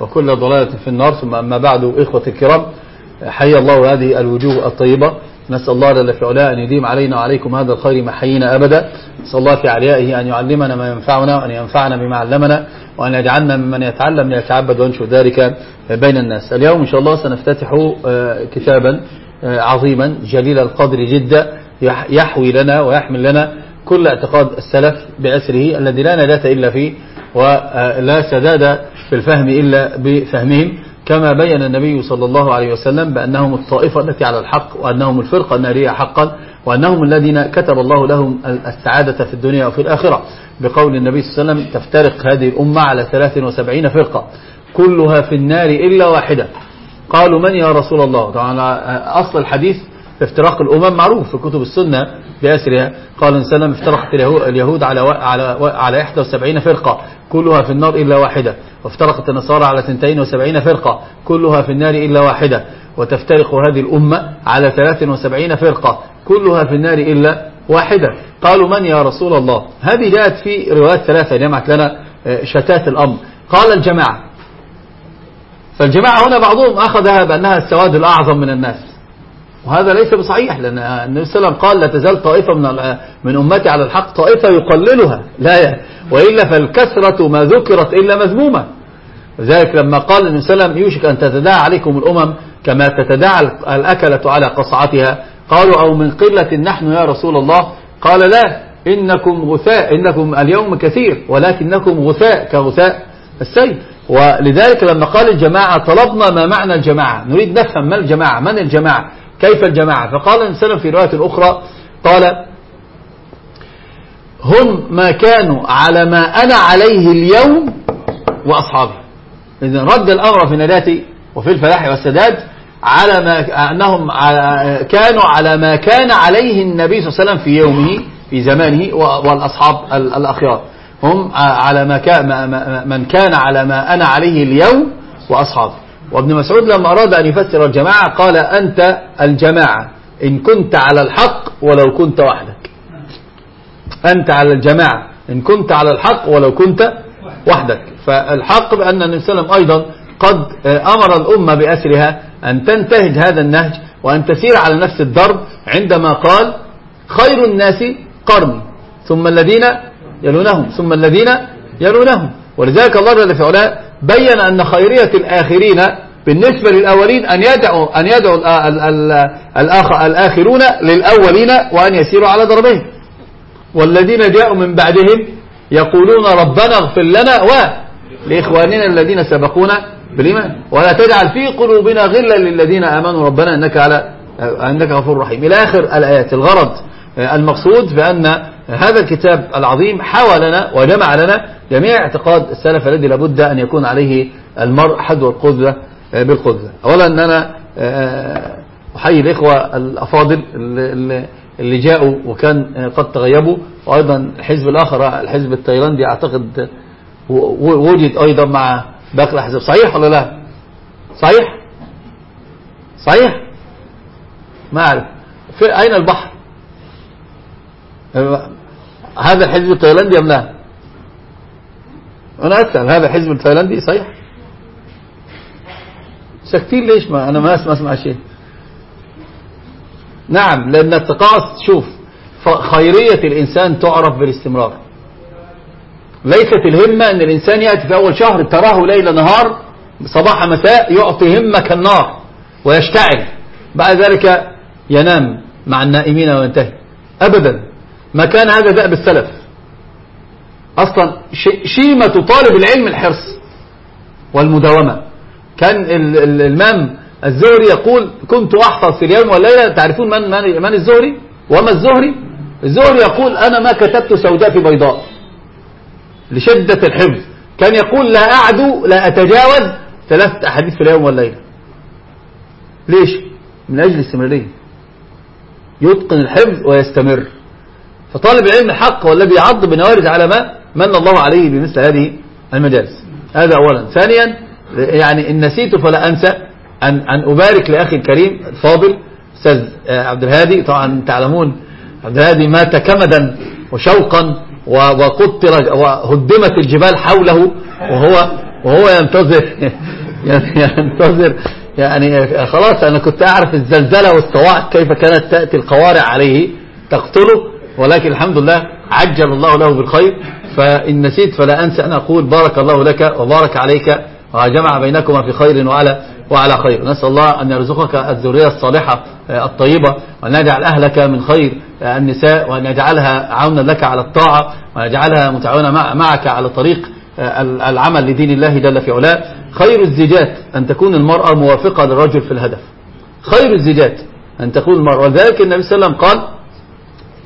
وكل ضلالة في النار. ثم أما بعد إخوة الكرام حي الله هذه الوجوه الطيبة. نسأل الله جل في أن يديم علينا وعليكم هذا الخير ما حيينا أبدا. نسأل الله في عليائه أن يعلمنا ما ينفعنا وأن ينفعنا بما علمنا وأن يجعلنا ممن يتعلم ليتعبد وينشر ذلك بين الناس. اليوم إن شاء الله سنفتتح كتابا عظيما جليل القدر جدا يحوي لنا ويحمل لنا كل اعتقاد السلف بأسره الذي لا نجاة إلا فيه ولا سداد في الفهم إلا بفهمهم كما بين النبي صلى الله عليه وسلم بأنهم الطائفة التي على الحق وأنهم الفرقة النارية حقا وأنهم الذين كتب الله لهم السعادة في الدنيا وفي الآخرة. بقول النبي صلى الله عليه وسلم تفترق هذه الأمة على 73 فرقة كلها في النار إلا واحدة. قالوا من يا رسول الله؟ طبعا أصل الحديث افتراق الأمم معروف في كتب السنة بأسرها. قال وسلم افترقت اليهود على على على 71 فرقة كلها في النار إلا واحدة. وافترقت النصارى على 72 فرقة كلها في النار إلا واحدة. وتفترق هذه الأمة على 73 فرقة كلها في النار إلا واحدة. قالوا من يا رسول الله؟ هذه جاءت في روايات ثلاثة جمعت لنا شتات الأمر. قال الجماعة فالجماعة هنا بعضهم أخذها بأنها السواد الأعظم من الناس. وهذا ليس بصحيح لأن النبي صلى الله عليه وسلم قال لا تزال طائفة من من أمتي على الحق طائفة يقللها. لا وإلا فالكثرة ما ذكرت إلا مذمومة. لذلك لما قال النبي صلى الله عليه وسلم يوشك أن تتداعى عليكم الأمم كما تتداعى الأكلة على قصعتها. قالوا أو من قلة نحن يا رسول الله؟ قال لا إنكم غثاء إنكم اليوم كثير ولكنكم غثاء كغثاء السيل. ولذلك لما قال الجماعة طلبنا ما معنى الجماعة؟ نريد نفهم ما الجماعة من الجماعة؟ كيف الجماعة؟ فقال وسلم في رواية أخرى قال هم ما كانوا على ما أنا عليه اليوم وأصحابي. إذن رد الأمر في النجاة وفي الفلاح والسداد على ما أنهم كانوا على ما كان عليه النبي صلى الله عليه وسلم في يومه في زمانه والأصحاب الأخيار. هم على ما كان من كان على ما أنا عليه اليوم وأصحابي. وابن مسعود لما أراد أن يفسر الجماعة قال أنت الجماعة إن كنت على الحق ولو كنت وحدك. أنت على الجماعة إن كنت على الحق ولو كنت وحدك. فالحق بأن النبي صلى الله عليه وسلم أيضا قد أمر الأمة بأسرها أن تنتهج هذا النهج وأن تسير على نفس الضرب عندما قال خير الناس قرني ثم الذين يلونهم ثم الذين يلونهم. ولذلك الله جل في علاه بين أن خيرية الآخرين بالنسبة للأولين أن يدعوا أن يدعوا الآخرون للأولين وأن يسيروا على ضربهم والذين جاءوا من بعدهم يقولون ربنا اغفر لنا ولإخواننا الذين سبقونا بالإيمان. ولا تجعل في قلوبنا غلا للذين آمنوا. ربنا إنك على أنك غفور رحيم. إلى آخر الآيات. الغرض المقصود بأن هذا الكتاب العظيم حوى لنا وجمع لنا جميع اعتقاد السلف الذي لابد أن يكون عليه المرء حذو القذة بالقذة أولا أن أنا أحيي الإخوة الأفاضل اللي جاءوا وكان قد تغيبوا وأيضا الحزب الآخر الحزب التايلاندي أعتقد وجد أيضا مع باقي الأحزاب. صحيح ولا لا؟ صحيح؟ صحيح؟ ما أعرف. في أين البحر؟ هذا الحزب التايلاندي أم لا؟ أنا أسأل هذا الحزب التايلاندي صحيح؟ ساكتين ليش ما؟ أنا ما أسمع, أسمع شيء. نعم لأن التقاعس شوف خيرية الإنسان تعرف بالاستمرار. ليست الهمة أن الإنسان يأتي في أول شهر تراه ليل نهار صباح مساء يعطي همة كالنار ويشتعل. بعد ذلك ينام مع النائمين وينتهي. أبدا. ما كان هذا دأب السلف. أصلا شيمة طالب العلم الحرص والمداومة. كان الإمام الزهري يقول كنت أحفظ في اليوم والليلة. تعرفون من, من, من الزهري؟ وما الزهري؟ الزهري يقول أنا ما كتبت سوداء في بيضاء. لشدة الحفظ كان يقول لا أعدو لا أتجاوز ثلاثة أحاديث في اليوم والليلة. ليش؟ من أجل الاستمرارية. يتقن الحفظ ويستمر. فطالب العلم الحق والذي يعض بنوارد على ما من الله عليه بمثل هذه المجالس. هذا أولا. ثانيا يعني إن نسيت فلا أنسى أن, أن أبارك لأخي الكريم الفاضل أستاذ عبد الهادي. طبعا تعلمون عبد الهادي مات كمدا وشوقا وقتل وهدمت الجبال حوله وهو وهو ينتظر ينتظر. يعني خلاص أنا كنت أعرف الزلزلة والصواعق كيف كانت تأتي القوارع عليه تقتله. ولكن الحمد لله عجل الله له بالخير فإن نسيت فلا أنسى أن أقول بارك الله لك وبارك عليك وجمع بينكما في خير وعلى وعلى خير. نسأل الله أن يرزقك الذرية الصالحة الطيبة وأن يجعل أهلك من خير النساء وأن يجعلها عونا لك على الطاعة وأن يجعلها متعاونة معك على طريق العمل لدين الله جل في علاه. خير الزيجات أن تكون المرأة موافقة للرجل في الهدف. خير الزيجات أن تكون المرأة. وذلك النبي صلى الله عليه وسلم قال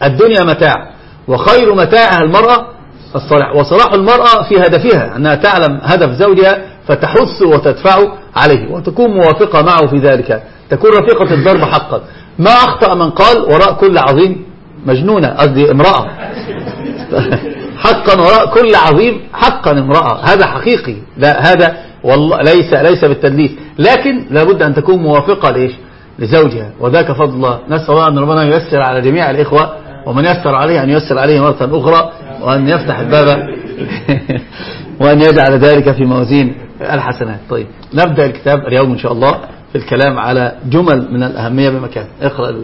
الدنيا متاع وخير متاعها المرأة الصالح وصلاح المرأة في هدفها أنها تعلم هدف زوجها فتحث وتدفع عليه وتكون موافقة معه في ذلك تكون رفيقة الضرب حقا. ما أخطأ من قال وراء كل عظيم مجنونة قصدي امرأة. حقا وراء كل عظيم حقا امرأة. هذا حقيقي. لا هذا والله ليس ليس بالتدليس. لكن لابد أن تكون موافقة لإيش؟ لزوجها. وذاك فضل الله. نسأل الله أن ربنا ييسر على جميع الإخوة ومن يسر عليه أن ييسر عليه مرة أخرى وأن يفتح الباب وأن يجعل ذلك في موازين الحسنات. طيب نبدأ الكتاب اليوم إن شاء الله في الكلام على جمل من الأهمية بمكان. اقرأ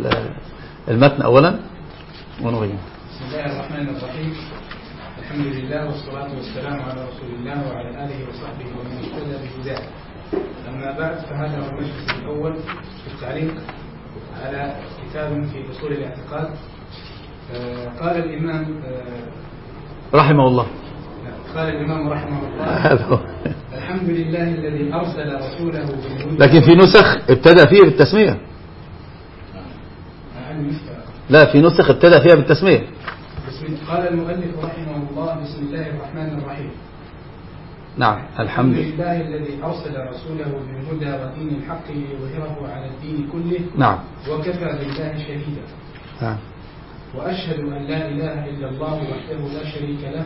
المتن أولا ونغير. بسم الله الرحمن الرحيم. الحمد لله والصلاة والسلام على رسول الله وعلى آله وصحبه ومن اهتدى بهداه. أما بعد فهذا هو المجلس الأول في التعليق على كتاب في أصول الاعتقاد. قال الإمام رحمه الله. قال الإمام رحمه الله الحمد لله الذي أرسل رسوله لكن في نسخ ابتدى فيه بالتسمية. لا في نسخ ابتدى فيها بالتسمية. قال المؤلف رحمه الله بسم الله الرحمن الرحيم. نعم الحمد لله لله الذي أرسل رسوله بالهدى ودين الحق ليظهره على الدين كله. نعم. وكفى بالله شهيدا. نعم وأشهد أن لا إله إلا الله وحده لا شريك له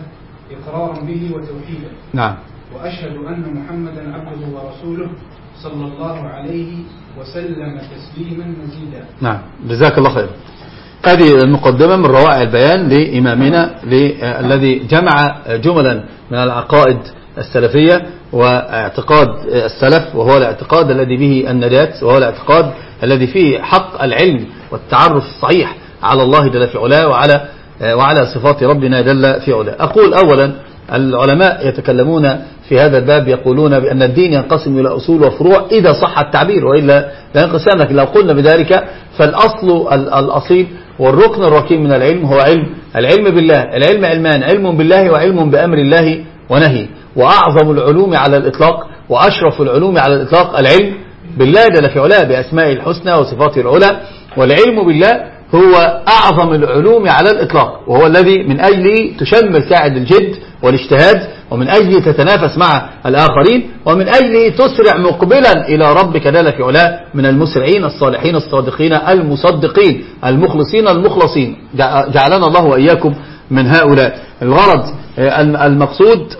إقرارا به وتوحيدا. نعم. وأشهد أن محمدا عبده ورسوله صلى الله عليه وسلم تسليما مزيدا. نعم. جزاك الله خير. هذه المقدمة من روائع البيان لإمامنا الذي جمع جملا من العقائد السلفية واعتقاد السلف وهو الاعتقاد الذي به النجاة وهو الاعتقاد الذي فيه حق العلم والتعرف الصحيح. على الله جل في علاه وعلى وعلى صفات ربنا جل في علاه. أقول أولا العلماء يتكلمون في هذا الباب يقولون بأن الدين ينقسم إلى أصول وفروع إذا صح التعبير وإلا لا ينقسم لكن لو قلنا بذلك فالأصل الأصيل والركن الركيم من العلم هو علم. العلم بالله العلم علمان علم بالله وعلم بأمر الله ونهي. وأعظم العلوم على الإطلاق وأشرف العلوم على الإطلاق العلم بالله جل في علاه بأسمائه الحسنى وصفاته العلى. والعلم بالله هو أعظم العلوم على الإطلاق وهو الذي من أجله تشمل ساعد الجد والاجتهاد ومن أجله تتنافس مع الآخرين ومن أجله تسرع مقبلا إلى ربك جل في علاه من المسرعين الصالحين الصادقين المصدقين المخلصين المخلصين. جعلنا الله وإياكم من هؤلاء. الغرض المقصود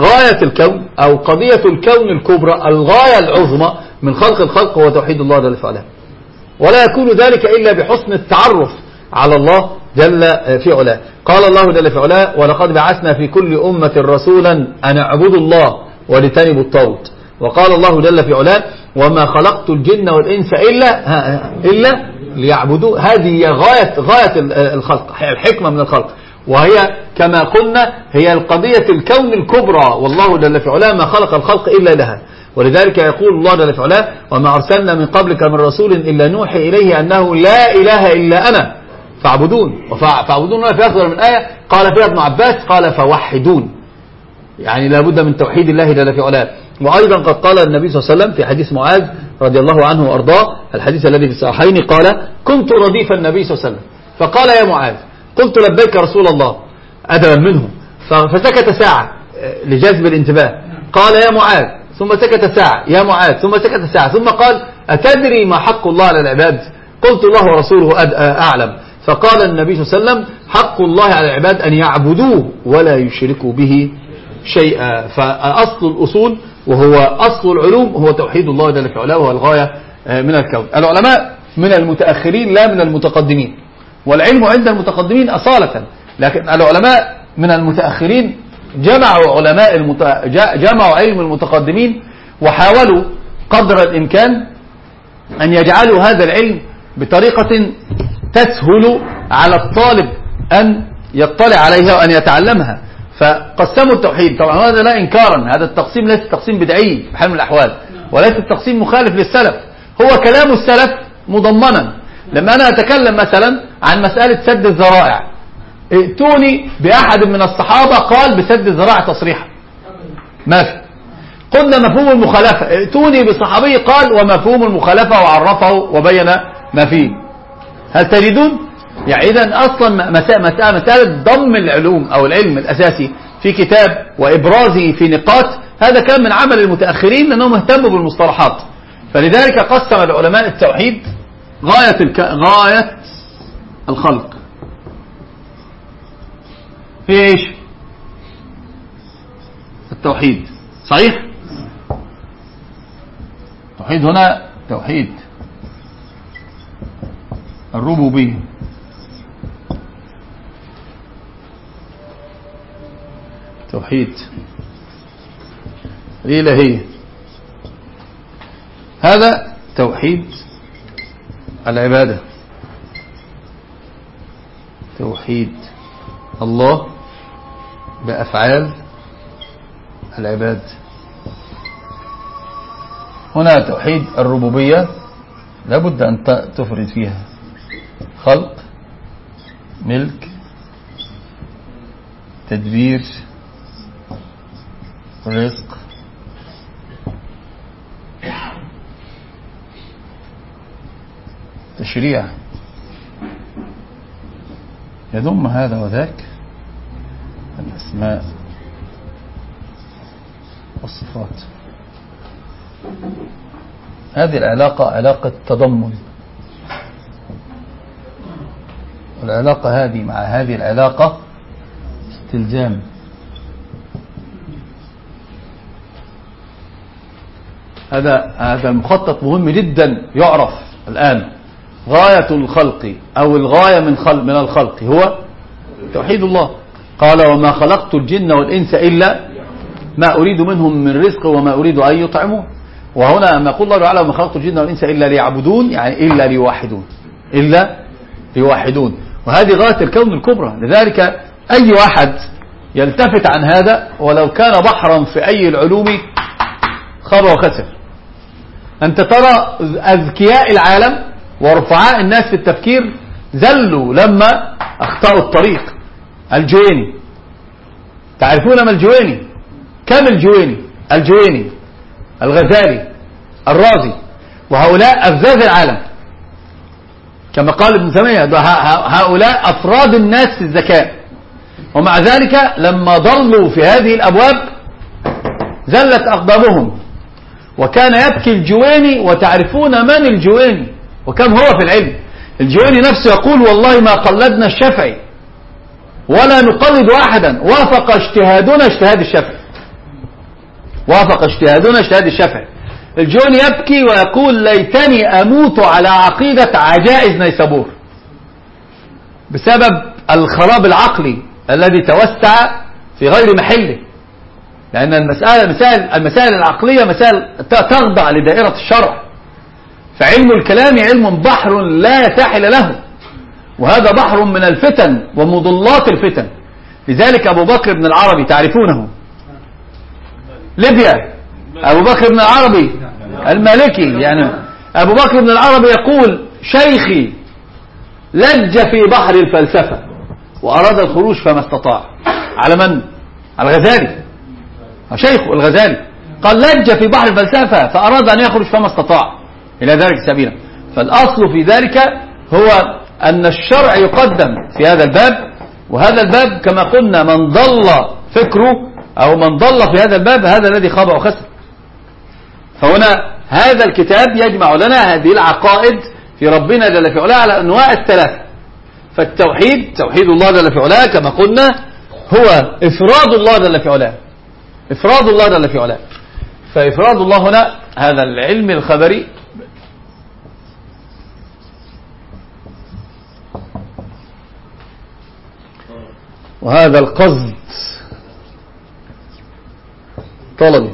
غاية الكون أو قضية الكون الكبرى الغاية العظمى من خلق الخلق هو توحيد الله جل في علاه ولا يكون ذلك إلا بحسن التعرف على الله جل في علاه. قال الله جل في علاه ولقد بعثنا في كل أمة رسولا أن اعبدوا الله واجتنبوا الطاغوت. وقال الله جل في علاه وما خلقت الجن والإنس إلا إلا ليعبدوا. هذه غاية غاية الخلق الحكمة من الخلق. وهي كما قلنا هي القضية الكون الكبرى. والله جل في علاه ما خلق الخلق إلا لها. ولذلك يقول الله جل وعلا وما أرسلنا من قبلك من رسول إلا نوحي إليه أنه لا إله إلا أنا فاعبدون. فاعبدون في أكثر من آية قال فيها ابن عباس قال فوحدون. يعني لابد من توحيد الله جل وعلا. وأيضا قد قال النبي صلى الله عليه وسلم في حديث معاذ رضي الله عنه وأرضاه الحديث الذي في الصحيحين قال كنت رديف النبي صلى الله عليه وسلم. فقال يا معاذ قلت لبيك رسول الله أدبا منه. فسكت ساعة آه، لجذب الانتباه. قال يا معاذ ثم سكت ساعة يا معاذ ثم سكت ساعة ثم قال أتدري ما حق الله على العباد؟ قلت الله ورسوله آه، أعلم. فقال النبي صلى الله عليه وسلم حق الله على العباد أن يعبدوه ولا يشركوا به شيئا. فأصل الأصول وهو أصل العلوم هو توحيد الله جل وعلا وهو الغاية آه، من الكون. العلماء من المتأخرين لا من المتقدمين. والعلم عند المتقدمين أصالة لكن العلماء من المتأخرين جمعوا علماء المت... جمعوا علم المتقدمين وحاولوا قدر الإمكان أن يجعلوا هذا العلم بطريقة تسهل على الطالب أن يطلع عليها وأن يتعلمها. فقسموا التوحيد. طبعا هذا لا إنكارا. هذا التقسيم ليس تقسيم بدعي بحال من الأحوال وليس التقسيم مخالف للسلف. هو كلام السلف مضمنا. لما أنا أتكلم مثلا عن مسألة سد الذرائع ائتوني بأحد من الصحابة قال بسد الذرائع تصريحا. ما في قلنا مفهوم المخالفة. ائتوني بصحابي قال ومفهوم المخالفة وعرفه وبين ما فيه. هل تجدون؟ يعني إذا أصلا مسألة, مسألة ضم العلوم أو العلم الأساسي في كتاب وإبرازه في نقاط هذا كان من عمل المتأخرين لأنهم اهتموا بالمصطلحات. فلذلك قسم العلماء التوحيد غاية, الك... غاية الخلق. هي إيش؟ التوحيد. صحيح؟ التوحيد هنا توحيد. الربوبية. توحيد. الإلهية. هذا توحيد العبادة. توحيد الله. بأفعال العباد. هنا توحيد الربوبية لابد أن تفرد فيها. خلق ملك تدبير رزق. تشريع. يضم هذا وذاك. الأسماء والصفات. هذه العلاقة علاقة تضمن. والعلاقة هذه مع هذه العلاقة استلزام. هذا هذا المخطط مهم جدا يعرف الآن. غاية الخلق أو الغاية من خلق من الخلق هو توحيد الله. قال وما خلقت الجن والإنس إلا ما أريد منهم من رزق وما أريد أن يطعمون. وهنا ما يقول الله تعالى وما خلقت الجن والإنس إلا ليعبدون يعني إلا ليوحدون. إلا ليوحدون. وهذه غاية الكون الكبرى. لذلك أي واحد يلتفت عن هذا ولو كان بحرا في أي العلوم خاب وخسر. أنت ترى أذكياء العالم ورفعاء الناس في التفكير زلوا لما أخطأوا الطريق. الجويني. تعرفون ما الجويني؟ كم الجويني؟ الجويني الغزالي الرازي وهؤلاء أفزاز العالم. كما قال ابن تيمية هؤلاء أفراد الناس في الذكاء. ومع ذلك لما ضلوا في هذه الأبواب زلت أقدامهم. وكان يبكي الجويني وتعرفون من الجويني؟ وكم هو في العلم؟ الجويني نفسه يقول والله ما قلدنا الشافعي. ولا نقلد أحدا. وافق اجتهادنا اجتهاد الشافعي. وافق اجتهادنا اجتهاد الشافعي. الجويني يبكي ويقول ليتني أموت على عقيدة عجائز نيسابور. بسبب الخراب العقلي الذي توسع في غير محله. لأن المسألة المسائل, المسائل العقلية مسائل تخضع لدائرة الشرع. فعلم الكلام علم بحر لا ساحل له. وهذا بحر من الفتن ومضلات الفتن. لذلك أبو بكر بن العربي تعرفونه؟ ليبيا. أبو بكر بن العربي المالكي يعني أبو بكر بن العربي يقول شيخي لج في بحر الفلسفة وأراد الخروج فما استطاع. على من؟ على الغزالي. شيخه الغزالي. قال لج في بحر الفلسفة فأراد أن يخرج فما استطاع. إلى ذلك سبيلا. فالأصل في ذلك هو أن الشرع يقدم في هذا الباب وهذا الباب كما قلنا من ضل فكره أو من ضل في هذا الباب هذا الذي خاب وخسر. فهنا هذا الكتاب يجمع لنا هذه العقائد في ربنا جل في علاه على أنواع الثلاثة فالتوحيد توحيد الله جل في علاه كما قلنا هو إفراد الله جل في علاه. إفراد الله جل في علاه. فإفراد الله هنا هذا العلم الخبري وهذا القصد طلبي.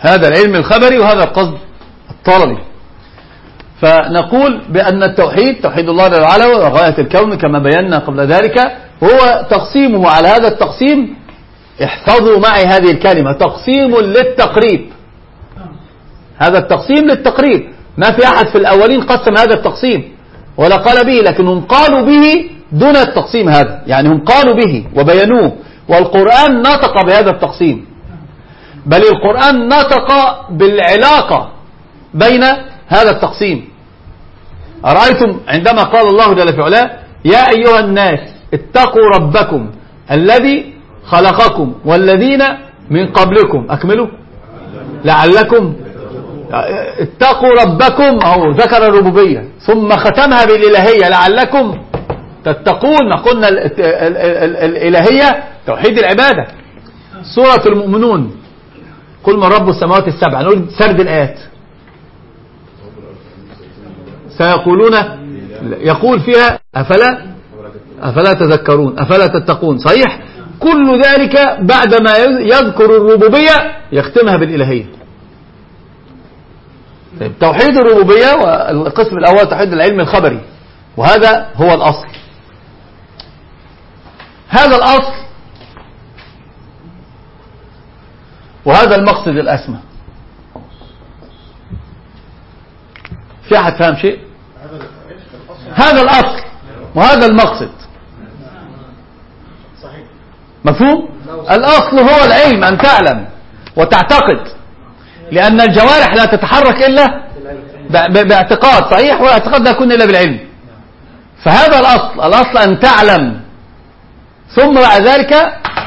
هذا العلم الخبري وهذا القصد الطلبي فنقول بأن التوحيد توحيد الله جل وغاية الكون كما بينا قبل ذلك هو تقسيمه على هذا التقسيم. احفظوا معي هذه الكلمة تقسيم للتقريب. هذا التقسيم للتقريب. ما في أحد في الأولين قسم هذا التقسيم. ولا قال به لكنهم قالوا به دون التقسيم هذا. يعني هم قالوا به وبينوه والقرآن نطق بهذا التقسيم. بل القرآن نطق بالعلاقة بين هذا التقسيم. أرأيتم عندما قال الله جل في علاه يا أيها الناس اتقوا ربكم الذي خلقكم والذين من قبلكم. أكملوا. لعلكم اتقوا ربكم أو ذكر الربوبية. ثم ختمها بالإلهية لعلكم تتقون ما قلنا الإلهية توحيد العبادة. سورة المؤمنون قل من رب السماوات السبع. نقول سرد الآيات. سيقولون يقول فيها أفلا أفلا تذكرون أفلا تتقون. صحيح؟ كل ذلك بعدما يذكر الربوبية يختمها بالإلهية. طيب توحيد الربوبية والقسم الأول توحيد العلم الخبري وهذا هو الأصل. هذا الأصل وهذا المقصد الأسمى. في أحد فهم شيء؟ هذا الأصل وهذا المقصد. مفهوم؟ الأصل هو العلم أن تعلم وتعتقد لأن الجوارح لا تتحرك إلا باعتقاد صحيح؟ والاعتقاد لا يكون إلا بالعلم. فهذا الأصل الأصل أن تعلم ثم بعد ذلك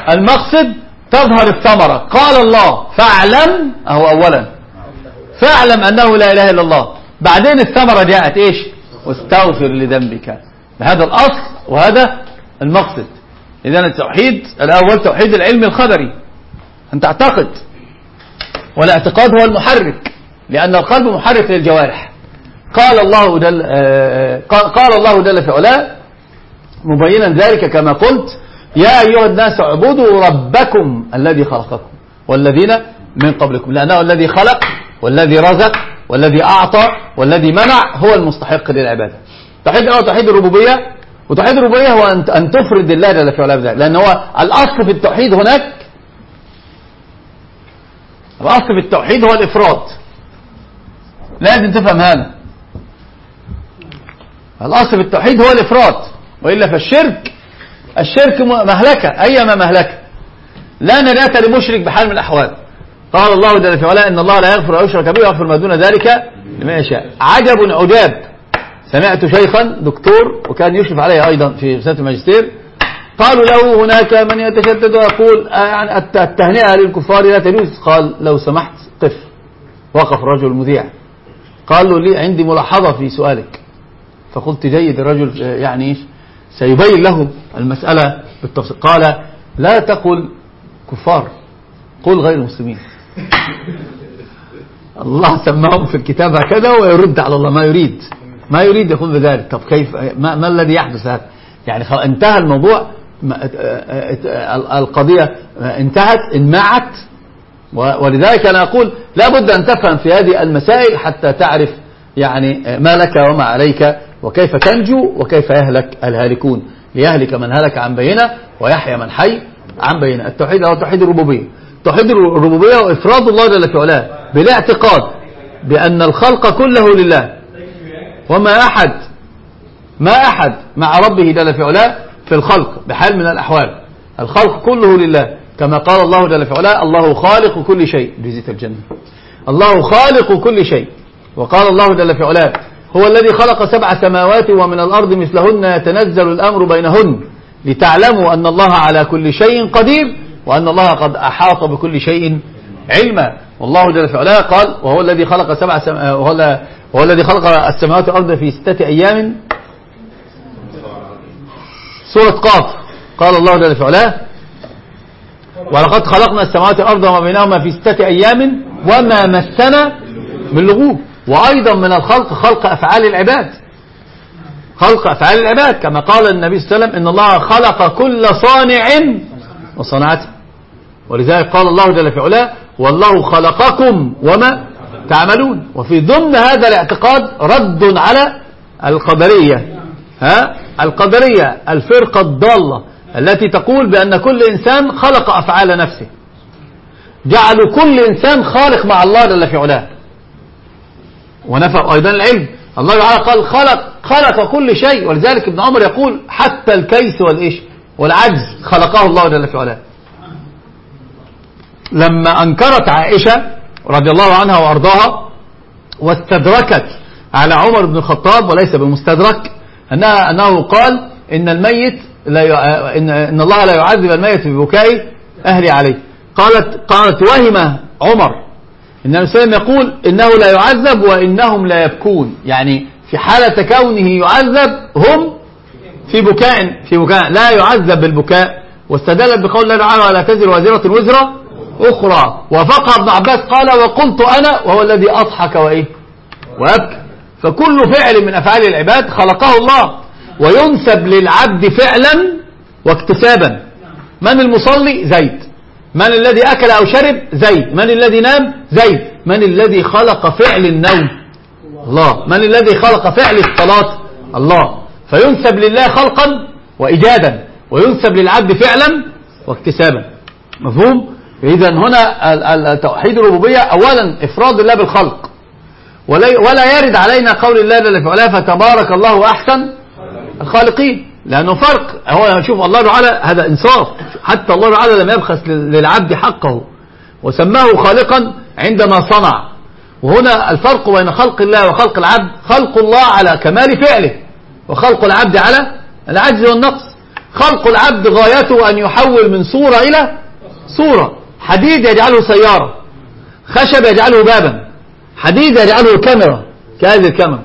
المقصد تظهر الثمرة. قال الله فاعلم أهو أولا فاعلم أنه لا إله إلا الله. بعدين الثمرة جاءت إيش؟ واستغفر لذنبك. هذا الأصل وهذا المقصد. إذن التوحيد الأول توحيد العلم الخبري. أن تعتقد والاعتقاد هو المحرك لأن القلب محرك للجوارح. قال الله جل آه، قال الله جل في علاه مبينا ذلك كما قلت يا أيها الناس اعبدوا ربكم الذي خلقكم والذين من قبلكم لأنه الذي خلق والذي رزق والذي أعطى والذي منع هو المستحق للعبادة. توحيد الأول توحيد الربوبية؟ وتوحيد الربوبية هو أن تفرد الله جل في علاه بذلك لأن هو الأصل في التوحيد هناك. الأصل في التوحيد هو الإفراد. لازم تفهم هذا. الأصل في التوحيد هو الإفراد وإلا فالشرك الشرك مهلكة. أيما مهلكة؟ لا نجاة لمشرك بحال من الأحوال. قال الله جل في علاه إن الله لا يغفر أن يشرك به ويغفر ما دون ذلك لمن يشاء. عجب عجاب. سمعت شيخا دكتور وكان يشرف عليه أيضا في رسالة الماجستير. قالوا له هناك من يتشدد ويقول آه، يعني التهنئة للكفار لا تجوز. قال لو سمحت قف. وقف الرجل المذيع قال له لي عندي ملاحظة في سؤالك. فقلت جيد الرجل آه، يعني سيبين له المسألة بالتفصيل. قال لا تقل كفار قل غير مسلمين الله سماهم في الكتاب هكذا ويرد على الله. ما يريد ما يريد يقول بذلك. طب كيف؟ ما, ما الذي يحدث هذا؟ يعني انتهى الموضوع. القضية انتهت انمعت ولذلك أنا أقول لا بد أن تفهم في هذه المسائل حتى تعرف يعني ما لك وما عليك. وكيف تنجو وكيف يهلك الهالكون. ليهلك من هلك عن بينة ويحيى من حي عن بينة. التوحيد هو توحيد الربوبية. توحيد الربوبية وإفراد الله جل في علاه بالاعتقاد بأن الخلق كله لله. وما أحد ما أحد مع ربه جل في علاه في الخلق بحال من الأحوال. الخلق كله لله. كما قال الله جل في علاه الله خالق كل شيء. جزيت الجنة. الله خالق كل شيء. وقال الله جل في علاه هو الذي خلق سبع سماوات ومن الأرض مثلهن يتنزل الأمر بينهن لتعلموا أن الله على كل شيء قدير وأن الله قد أحاط بكل شيء علما. والله جل في علاه قال وهو الذي خلق سبع سم... وهو, وهو الذي خلق السماوات والأرض في ستة أيام. سورة قاف. قال الله جل في علاه ولقد خلقنا السماوات والأرض وما بينهما في ستة أيام وما مسنا من لغوب. وأيضا من الخلق خلق أفعال العباد. خلق أفعال العباد. كما قال النبي صلى الله عليه وسلم إن الله خلق كل صانع وصنعته. ولذلك قال الله جل في علاه والله خلقكم وما تعملون. وفي ضمن هذا الاعتقاد رد على القدرية. ها؟ القدرية الفرقة الضالة التي تقول بأن كل إنسان خلق أفعال نفسه. جعلوا كل إنسان خالق مع الله جل في علاه. ونفى أيضا العلم. الله تعالى قال خلق خلق كل شيء. ولذلك ابن عمر يقول حتى الكيس والإيش؟ والعجز خلقه الله جل في علاه. لما أنكرت عائشة رضي الله عنها وأرضاها واستدركت على عمر بن الخطاب وليس بمستدرك أنها أنه قال إن الميت لا. إن... إن الله لا يعذب الميت ببكاء أهلي عليه. قالت قالت وهم عمر. إن الإسلام يقول إنه لا يعذب وإنهم لا يبكون. يعني في حالة كونه يعذب هم في بكاء في بكاء. لا يعذب بالبكاء واستدلت بقول الله تعالى ولا تزر وازرة وزر أخرى. وفقه ابن عباس قال وقلت أنا وهو الذي أضحك وإيه؟ وأبكى فكل فعل من أفعال العباد خلقه الله. وينسب للعبد فعلا واكتسابا. من المصلي؟ زيد. من الذي أكل أو شرب؟ زيد. من الذي نام؟ زيد. من الذي خلق فعل النوم؟ الله. من الذي خلق فعل الصلاة؟ الله. فينسب لله خلقا وإيجادا وينسب للعبد فعلا واكتسابا. مفهوم؟ إذا هنا توحيد الربوبية أولا إفراد الله بالخلق. ولا يرد علينا قول الله جل فتبارك الله أحسن الخالقين. لأنه فرق. هو شوف الله تعالى هذا إنصاف. حتى الله تعالى لم يبخس للعبد حقه. وسماه خالقا عندما صنع. وهنا الفرق بين خلق الله وخلق العبد. خلق الله على كمال فعله. وخلق العبد على العجز والنقص. خلق العبد غايته أن يحول من صورة إلى صورة. حديد يجعله سيارة. خشب يجعله بابا. حديد يجعله كاميرا. كهذه الكاميرا.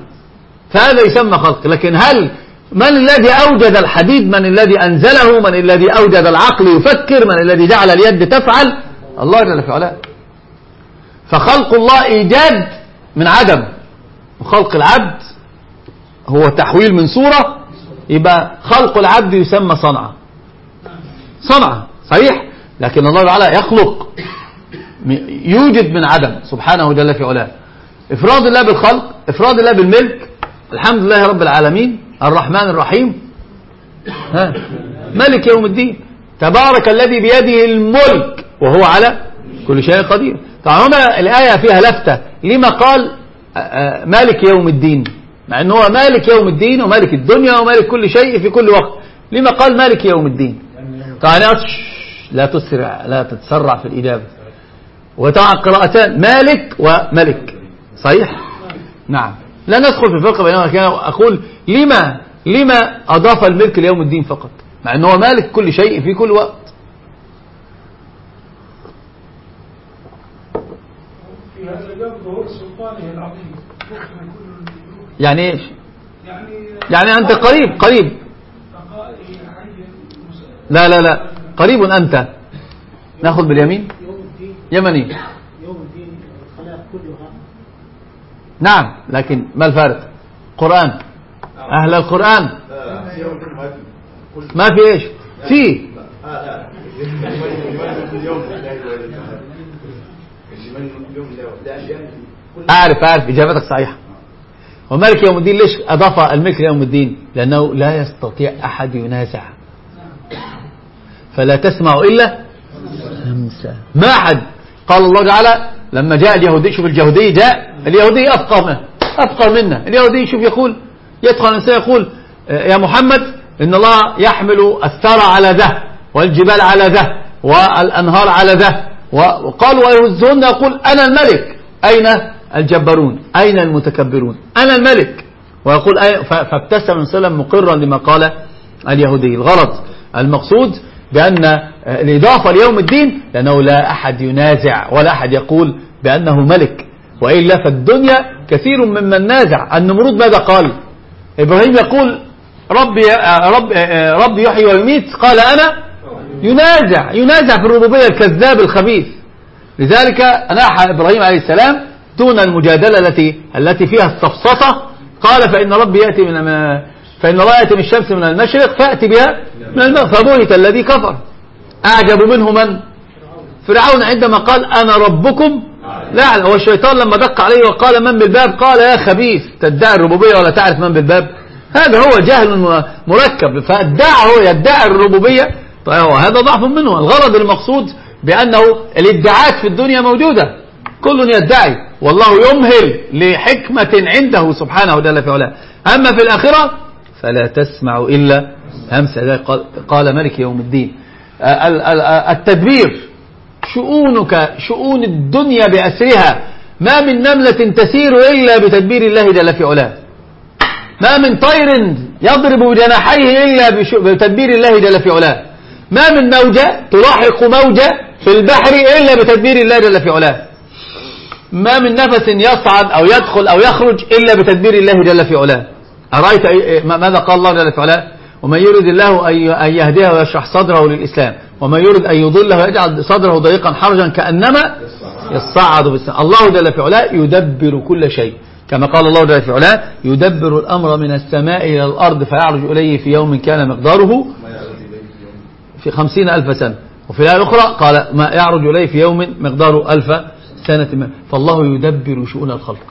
فهذا يسمى خلق. لكن هل من الذي أوجد الحديد؟ من الذي أنزله؟ من الذي أوجد العقل يفكر؟ من الذي جعل اليد تفعل؟ الله جل في علاه. فخلق الله إيجاد من عدم. وخلق العبد هو تحويل من صورة يبقى خلق العبد يسمى صنعة. صنعة صحيح؟ لكن الله تعالى يخلق يوجد من عدم سبحانه جل في علاه. إفراد الله بالخلق إفراد الله بالملك الحمد لله رب العالمين. الرحمن الرحيم. ها؟ ملك يوم الدين. تبارك الذي بيده الملك وهو على كل شيء قدير. طبعا هنا الآية فيها لفتة. لما قال مالك يوم الدين؟ مع أنه هو مالك يوم الدين ومالك الدنيا ومالك كل شيء في كل وقت. لما قال مالك يوم الدين؟ طبعا لا تسرع لا تتسرع في الإجابة. وطبعا قراءتان مالك وملك. صحيح؟ نعم. لا ندخل في الفرق بينهما كان أقول لما؟ لما أضاف الملك ليوم الدين فقط. مع أنه مالك كل شيء في كل وقت. في هذا الباب ظهور سلطانه العظيم. يعني إيش؟ يعني يعني أنت قريب قريب. لا لا لا. قريب أنت. نأخذ باليمين. يمني. نعم لكن ما الفارق؟ قرآن. أهل القرآن. ما في إيش؟ في. أعرف أعرف إجابتك صحيحة. ومالك يوم الدين ليش أضاف الملك ليوم الدين؟ لأنه لا يستطيع أحد ينازع. فلا تسمع إلا خمسة. ما حد قال الله تعالى لما جاء اليهودي شوف اليهودي جاء. اليهودي أفقه منه. أفقه منا اليهودي شوف يقول يدخل الإنسان يقول يا محمد إن الله يحمل الثرى على ذه والجبال على ذه والأنهار على ذه وقالوا ويهزهن يقول أنا الملك. أين الجبارون؟ أين المتكبرون؟ أنا الملك. ويقول فابتسم سلم مقرا لما قال اليهودي. الغرض المقصود بأن الإضافة ليوم الدين لأنه لا أحد ينازع ولا أحد يقول بأنه ملك. وإلا فالدنيا كثير ممن نازع. النمرود ماذا قال؟ إبراهيم يقول ربي, رب ربي يحيي ويميت. قال أنا ينازع ينازع في الربوبية الكذاب الخبيث. لذلك أناح إبراهيم عليه السلام دون المجادلة التي التي فيها السفسطة قال فإن ربي يأتي من فإن الله يأتي من الشمس من المشرق فأتي بها من المغرب. فبهت الذي كفر. أعجب منه من؟ فرعون عندما قال أنا ربكم لا هو الشيطان لما دق عليه وقال من بالباب قال يا خبيث تدعي الربوبية ولا تعرف من بالباب؟ هذا هو جهل مركب فادعى هو يدعي الربوبية. طيب هذا ضعف منه. الغرض المقصود بأنه الادعاءات في الدنيا موجودة. كل يدعي والله يمهل لحكمة عنده سبحانه وتعالى في علاه. أما في الآخرة فلا تسمع إلا همس قال ملك يوم الدين. التدبير. شؤونك شؤون الدنيا بأسرها. ما من نملة تسير إلا بتدبير الله جل في علاه. ما من طير يضرب بجناحيه إلا بتدبير الله جل في علاه. ما من موجة تلاحق موجة في البحر إلا بتدبير الله جل في علاه. ما من نفس يصعد أو يدخل أو يخرج إلا بتدبير الله جل في علاه. أرأيت ماذا قال الله جل في علاه؟ ومن يرد الله أن يهديه ويشرح صدره للإسلام ومن يرد أن يضله ويجعل صدره ضيقا حرجا كأنما يصعد بالسماء الله جل في علاه يدبر كل شيء. كما قال الله جل في علاه يدبر الأمر من السماء إلى الأرض فيعرج إليه في يوم كان مقداره في خمسين ألف سنة. وفي الآية الأخرى قال ما يعرج إليه في يوم مقداره ألف سنة ما فالله يدبر شؤون الخلق.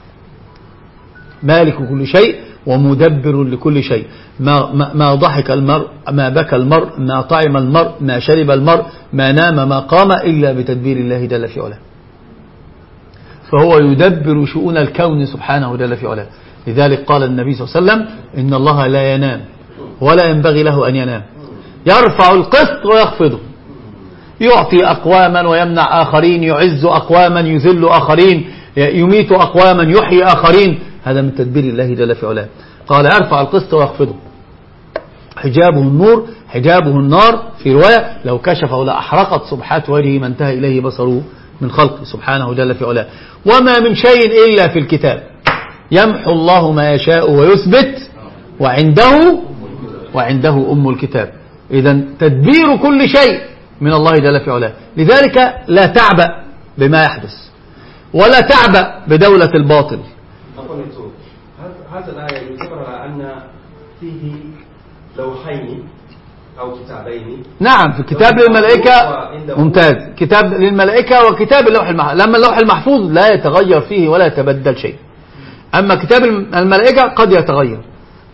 مالك كل شيء ومدبر لكل شيء. ما, ما, ضحك المرء ما بكى المرء ما طعم المرء ما شرب المرء ما نام ما قام إلا بتدبير الله جل في علاه. فهو يدبر شؤون الكون سبحانه جل في علاه. لذلك قال النبي صلى الله عليه وسلم إن الله لا ينام ولا ينبغي له أن ينام. يرفع القسط ويخفضه. يعطي أقواما ويمنع آخرين يعز أقواما يذل آخرين يميت أقواما يحيي آخرين. هذا من تدبير الله جل في علاه. قال ارفع القسط واخفضه. حجابه النور حجابه النار في رواية لو كشفه لأحرقت صبحات وجهه ما انتهى إليه بصره من خلقه سبحانه جل في علاه. وما من شيء إلا في الكتاب. يمحو الله ما يشاء ويثبت وعنده وعنده أم الكتاب. إذا تدبير كل شيء من الله جل في علاه. لذلك لا تعبأ بما يحدث ولا تعبأ بدولة الباطل. هذا الآية يعتبر على أن فيه لوحين أو كتابين. نعم في كتاب للملائكة ممتاز. كتاب للملائكة وكتاب اللوح المحفوظ لما اللوح المحفوظ لا يتغير فيه ولا يتبدل شيء. أما كتاب الملائكة قد يتغير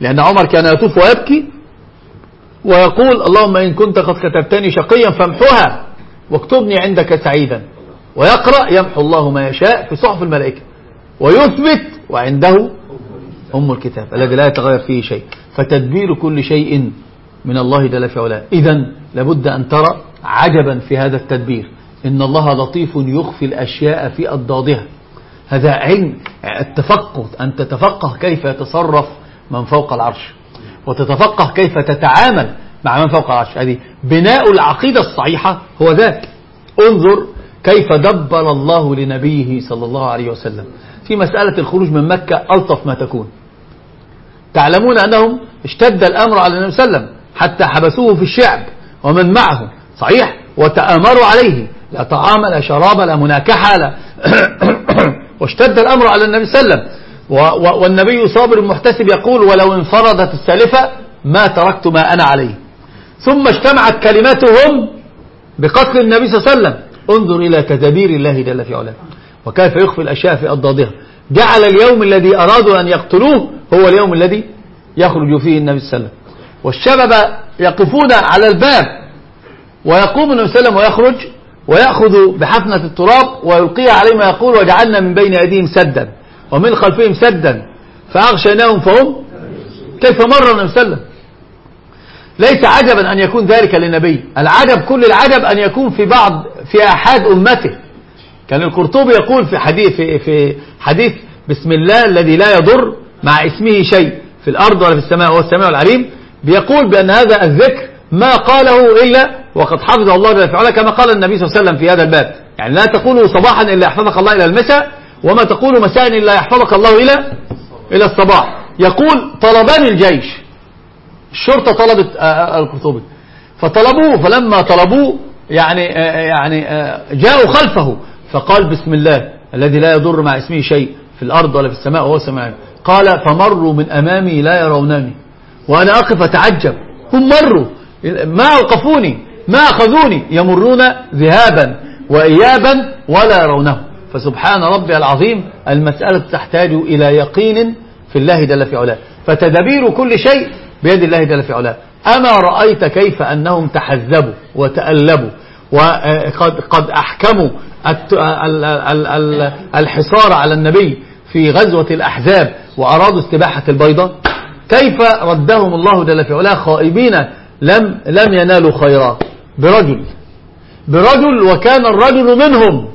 لأن عمر كان يطوف ويبكي ويقول اللهم إن كنت قد كتبتني شقيا فامحوها واكتبني عندك سعيدا. ويقرأ يمحو الله ما يشاء في صحف الملائكة. ويثبت وعنده أم الكتاب الذي لا يتغير فيه شيء. فتدبير كل شيء من الله جل في علاه. إذا لابد أن ترى عجبا في هذا التدبير. إن الله لطيف يخفي الأشياء في أضدادها. هذا علم التفقه. أن تتفقه كيف يتصرف من فوق العرش. وتتفقه كيف تتعامل مع من فوق العرش. هذه بناء العقيدة الصحيحة هو ذاك. انظر كيف دبر الله لنبيه صلى الله عليه وسلم. في مسألة الخروج من مكة ألطف ما تكون. تعلمون أنهم اشتد الأمر على النبي صلى الله عليه وسلم حتى حبسوه في الشعب ومن معه. صحيح. وتآمروا عليه. لا طعام لا شراب لا مناكحة لا واشتد الأمر على النبي صلى الله عليه وسلم. والنبي صابر محتسب يقول ولو انفردت السالفة ما تركت ما أنا عليه. ثم اجتمعت كلمتهم بقتل النبي صلى الله عليه وسلم. انظر إلى تدابير الله جل في علاه. وكيف يخفي الأشياء في أضدادها جعل اليوم الذي أرادوا أن يقتلوه هو اليوم الذي يخرج فيه النبي صلى الله عليه وسلم. والشباب يقفون على الباب ويقوم النبي صلى الله عليه وسلم ويخرج ويأخذ بحفنة التراب ويلقيها عليهم ويقول وجعلنا من بين أيديهم سدا ومن خلفهم سدا فأغشيناهم فهم كيف مر النبي صلى الله عليه وسلم؟ ليس عجبا أن يكون ذلك للنبي العجب كل العجب أن يكون في بعض في أحد أمته. كان القرطبي يقول في حديث في, في حديث بسم الله الذي لا يضر مع اسمه شيء في الأرض ولا في السماء وهو السميع العليم بيقول بأن هذا الذكر ما قاله إلا وقد حفظه الله جل وعلا كما قال النبي صلى الله عليه وسلم في هذا الباب. يعني لا تقوله صباحا إلا يحفظك الله إلى المساء وما تقول مساء إلا يحفظك الله إلى إلى الصباح. يقول طلبان الجيش الشرطة طلبت القرطبي. فطلبوه فلما طلبوه يعني يعني جاءوا خلفه. فقال بسم الله الذي لا يضر مع اسمه شيء في الأرض ولا في السماء وهو سماء قال فمروا من أمامي لا يرونني. وأنا أقف أتعجب. هم مروا. ما أوقفوني. ما أخذوني. يمرون ذهابا وإيابا ولا يرونه فسبحان ربي العظيم المسألة تحتاج إلى يقين في الله جل في علاه. فتدبير كل شيء بيد الله جل في علاه. أما رأيت كيف أنهم تحزبوا وتألبوا. وقد قد أحكموا الحصار على النبي في غزوة الأحزاب وأرادوا استباحة البيضة. كيف ردهم الله جل في علاه؟ خائبين لم لم ينالوا خيرا. برجل. برجل وكان الرجل منهم.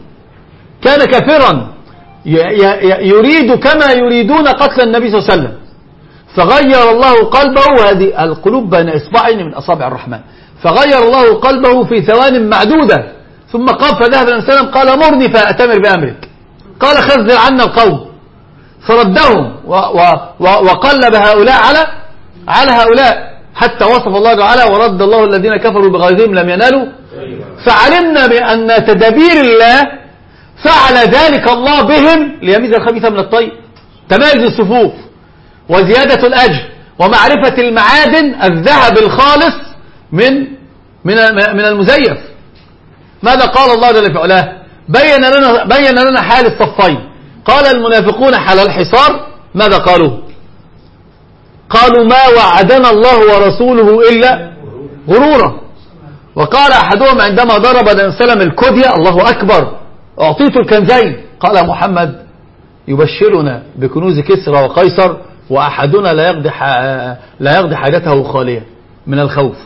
كان كافرا يريد كما يريدون قتل النبي صلى الله عليه وسلم. فغير الله قلبه. وهذه القلوب بين إصبعين من أصابع الرحمن. فغير الله قلبه في ثوان معدودة. ثم قام فذهب النبي قال مرني فأتمر بأمرك. قال خذل عنا القوم. فردهم وقلب هؤلاء على على هؤلاء حتى وصف الله تعالى ورد الله الذين كفروا بغيظهم لم ينالوا. فعلمنا بأن تدابير الله فعل ذلك الله بهم ليميز الخبيث من الطيب. تميز الصفوف وزيادة الأجر ومعرفة المعادن الذهب الخالص من من من المزيف. ماذا قال الله جل في علاه؟ بين لنا بين لنا حال الصفين. قال المنافقون حال الحصار. ماذا قالوا؟ قالوا ما وعدنا الله ورسوله إلا غرورا. وقال أحدهم عندما ضرب وسلم الكدية الله أكبر أعطيت الكنزين. قال محمد يبشرنا بكنوز كسرى وقيصر وأحدنا لا يقضي لا يقضي حاجته خالية من الخوف.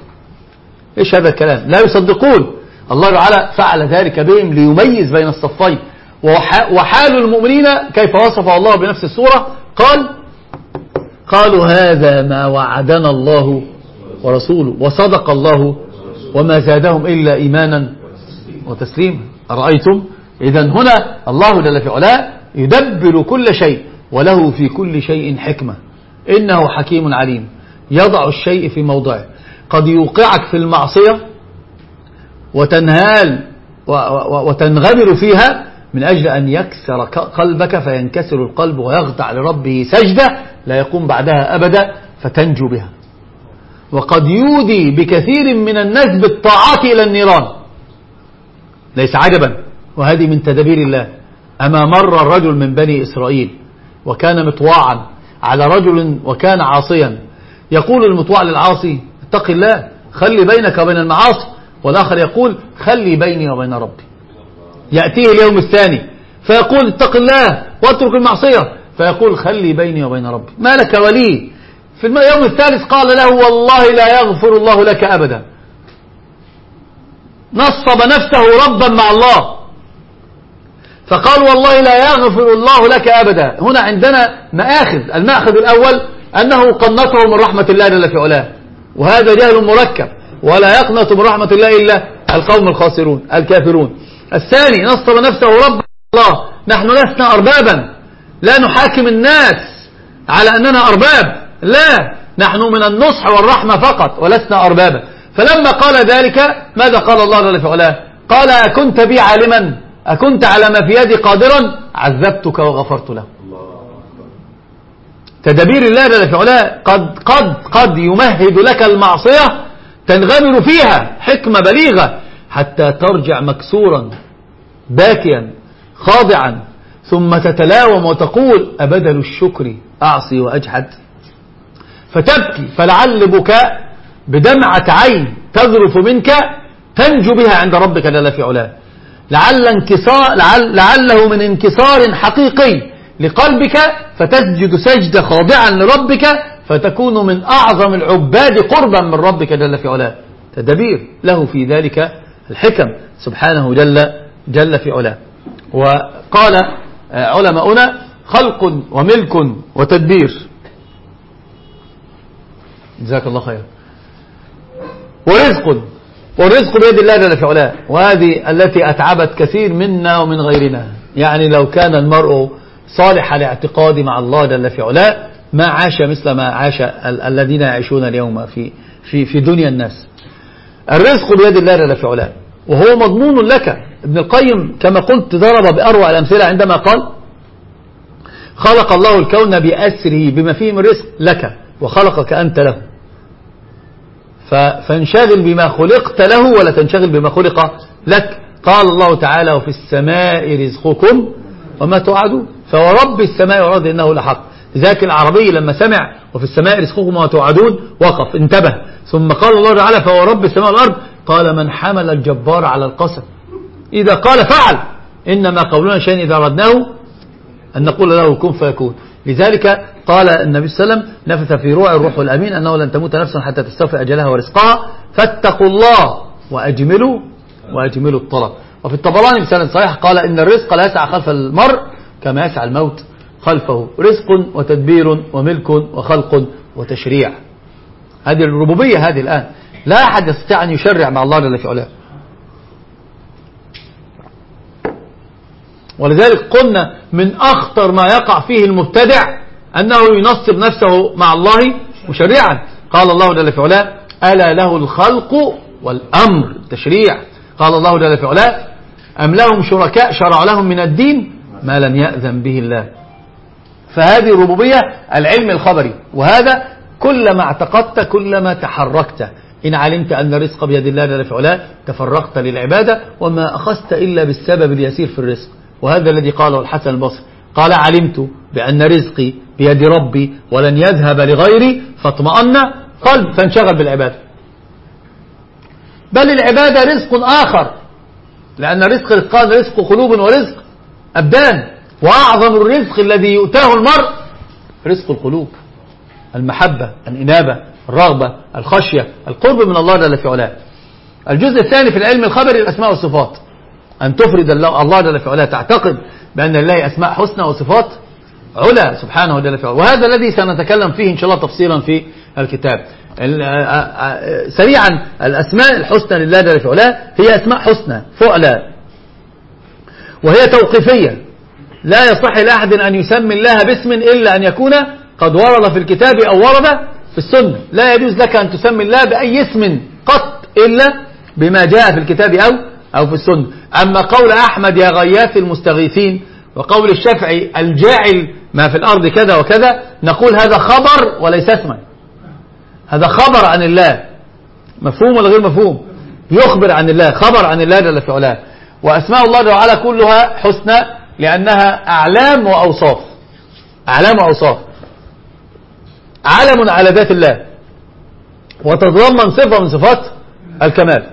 إيش هذا الكلام؟ لا يصدقون. الله تعالى فعل ذلك بهم ليميز بين الصفين. وحال المؤمنين كيف وصفه الله بنفس الصورة؟ قال قالوا هذا ما وعدنا الله ورسوله وصدق الله وما زادهم إلا إيمانا وتسليما. أرأيتم؟ إذا هنا الله جل في علاه يدبر كل شيء وله في كل شيء حكمة. إنه حكيم عليم. يضع الشيء في موضعه. قد يوقعك في المعصية وتنهال وتنغمر فيها من أجل أن يكسر قلبك فينكسر القلب ويخضع لربه سجدة لا يقوم بعدها أبدا فتنجو بها. وقد يودي بكثير من الناس بالطاعات إلى النيران. ليس عجبا. وهذه من تدبير الله. أما مر الرجل من بني إسرائيل وكان مطواعا على رجل وكان عاصيا يقول المطواع للعاصي اتق الله خلي بينك وبين المعاصي. والآخر يقول خلي بيني وبين ربي. يأتيه اليوم الثاني فيقول اتق الله واترك المعصية. فيقول خلي بيني وبين ربي. ما لك ولي؟ في اليوم الثالث قال له والله لا يغفر الله لك أبدا. نصب نفسه ربا مع الله. فقال والله لا يغفر الله لك أبدا. هنا عندنا مآخذ. المأخذ الأول أنه قنطه من رحمة الله جل في علاه. وهذا جهل مركب ولا يقنط من رحمة الله إلا القوم الخاسرون الكافرون. الثاني نصب نفسه رب الله. نحن لسنا أربابا. لا نحاكم الناس على أننا أرباب. لا نحن من النصح والرحمة فقط ولسنا أربابا. فلما قال ذلك ماذا قال الله جل في علاه قال أكنت بي عالما. أكنت على ما في يدي قادرا. عذبتك وغفرت له. تدبير الله جل في علاه قد, قد, قد يمهد لك المعصية تنغمر فيها حكمة بليغة حتى ترجع مكسورا باكيا خاضعا ثم تتلاوم وتقول أبدل الشكر أعصي وأجحد. فتبكي فلعل بكاء بدمعة عين تذرف منك تنجو بها عند ربك جل في علاه. لعل انكسار لعل لعله من انكسار حقيقي. لقلبك فتسجد سجدة خاضعا لربك فتكون من أعظم العباد قربا من ربك جل في علاه. تدبير له في ذلك الحكم. سبحانه جل جل في علاه. وقال علماؤنا خلق وملك وتدبير. جزاك الله خير ورزق والرزق بيد الله جل في علاه. وهذه التي أتعبت كثير منا ومن غيرنا. يعني لو كان المرء صالح الاعتقاد مع الله جل في علاه ما عاش مثل ما عاش ال الذين يعيشون اليوم في في في دنيا الناس. الرزق بيد الله جل في علاه. وهو مضمون لك. ابن القيم كما قلت ضرب بأروع الأمثلة عندما قال خلق الله الكون بأسره بما فيه من رزق لك وخلقك أنت له. فانشغل بما خلقت له ولا تنشغل بما خلق لك. قال الله تعالى وفي السماء رزقكم وما توعدون. فورب السماء والأرض إنه لحق. ذاك العربي لما سمع وفي السماء رزقكم وما توعدون وقف انتبه. ثم قال الله تعالى فورب السماء والأرض. قال من حمل الجبار على القسم إذا قال فعل. إنما قولنا شيء إذا ردناه أن نقول له كن فيكون. لذلك قال النبي صلى الله عليه وسلم نفث في روع الروح الأمين أنه لن تموت نفس حتى تستوفي أجلها ورزقها. فاتقوا الله وأجملوا وأجملوا الطلب. وفي الطبراني بسند صحيح قال إن الرزق لا يسعى خلف المرء كما يسعى الموت خلفه. رزق وتدبير وملك وخلق وتشريع. هذه الربوبية هذه الآن. لا أحد يستطيع أن يشرع مع الله جل في علاه. ولذلك قلنا من أخطر ما يقع فيه المبتدع أنه ينصب نفسه مع الله مشرعا. قال الله جل في علاه ألا له الخلق والأمر. التشريع قال الله جل في علاه أم لهم شركاء شرع لهم من الدين؟ ما لم يأذن به الله. فهذه الربوبية العلم الخبري. وهذا كلما اعتقدت كلما تحركت. إن علمت أن الرزق بيد الله جل في علاه تفرقت للعبادة وما أخذت إلا بالسبب اليسير في الرزق. وهذا الذي قاله الحسن البصري. قال علمت بأن رزقي بيد ربي ولن يذهب لغيري فاطمأن قلب فانشغل بالعبادة. بل العبادة رزق آخر. لأن رزق رزقان رزق قلوب ورزق أبدان. وأعظم الرزق الذي يؤتاه المرء رزق القلوب المحبة الإنابة الرغبة الخشية القرب من الله جل في علاه. الجزء الثاني في العلم الخبري الأسماء والصفات. أن تفرد الله جل في علاه تعتقد بأن لله أسماء حسنى وصفات علا سبحانه جل في علاه. وهذا الذي سنتكلم فيه إن شاء الله تفصيلا في الكتاب. سريعا الأسماء الحسنى لله جل في علاه هي أسماء حسنى فعلى وهي توقيفية. لا يصح لأحد أن يسمي الله باسم إلا أن يكون قد ورد في الكتاب أو ورد في السنة. لا يجوز لك أن تسمي الله بأي اسم قط إلا بما جاء في الكتاب أو أو في السنة. أما قول أحمد يا غياث المستغيثين وقول الشافعي الجاعل ما في الأرض كذا وكذا نقول هذا خبر وليس اسما. هذا خبر عن الله. مفهوم ولا غير مفهوم؟ يخبر عن الله خبر عن الله جل في علاه. وأسماء الله وعلا كلها حسنى لأنها أعلام وأوصاف. أعلام وأوصاف. علم على ذات الله. وتتضمن صفة من صفات الكمال.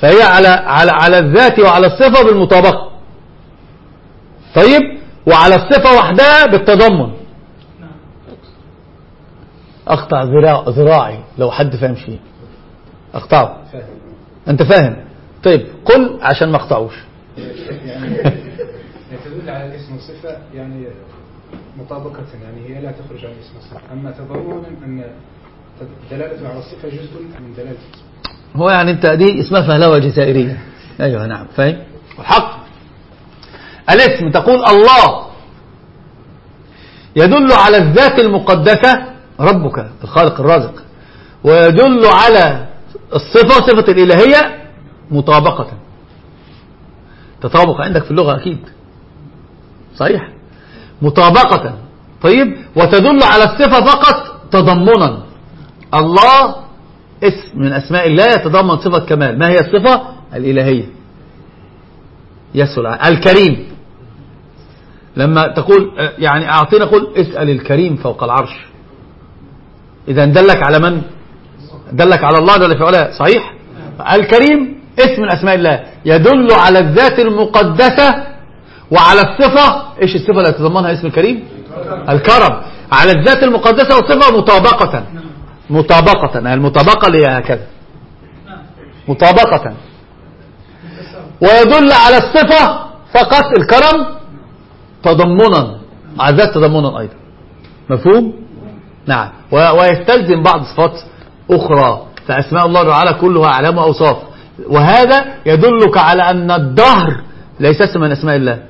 فهي على على على الذات وعلى الصفة بالمطابقة. طيب؟ وعلى الصفة وحدها بالتضمن. أقطع ذراع ذراعي لو حد فاهم شيء. أقطعه. أنت فاهم؟ طيب قل عشان ما أقطعوش يعني تدل على الاسم والصفة يعني مطابقة يعني هي لا تخرج عن الاسم والصفة أما تضمنا أن دلالته على الصفة جزء من دلالة الاسم. هو يعني أنت دي اسمها فهلوة جزائرية. أيوه نعم. فاهم الحق. الاسم تقول الله. يدل على الذات المقدسة ربك الخالق الرازق. ويدل على الصفة صفة الإلهية مطابقة. تطابق عندك في اللغة أكيد. صحيح. مطابقة. طيب وتدل على الصفة فقط تضمنا. الله اسم من أسماء الله يتضمن صفة كمال. ما هي الصفة؟ الإلهية. يسهل الكريم. لما تقول يعني أعطينا قل اسأل الكريم فوق العرش. إذا دلك على من؟ دلك على الله في علاه. صحيح؟ الكريم اسم من أسماء الله. يدل على الذات المقدسة وعلى الصفة. إيش الصفة اللي يتضمنها اسم الكريم؟ الكرم. على الذات المقدسة والصفة مطابقة. مطابقة. المطابقة اللي هي هكذا. مطابقة. ويدل على الصفة فقط. الكرم تضمنا. على الذات تضمنا أيضا. مفهوم؟ نعم. ويستلزم بعض صفات أخرى. فأسماء الله تعالى كلها أعلام وأوصاف وهذا يدلك على أن الدهر ليس اسم من أسماء الله.